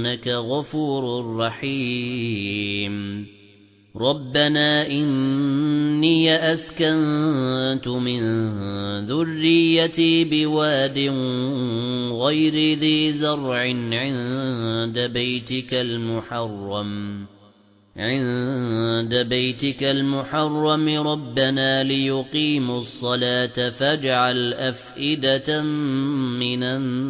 فَإِنَّكَ غَفُورٌ رَحِيمٌ. رَبَّنَا إِنِّي أَسْكَنتُ مِن ذُرِّيَّتِي بِوَادٍ غَيْرِ ذِي زَرْعٍ عِندَ بَيْتِكَ الْمُحَرَّمِ. عِندَ بَيْتِكَ الْمُحَرَّمِ رَبَّنَا لِيُقِيمُوا الصَّلَاةَ فَاجْعَلْ أَفْئِدَةً مِنَ النَّاسِ.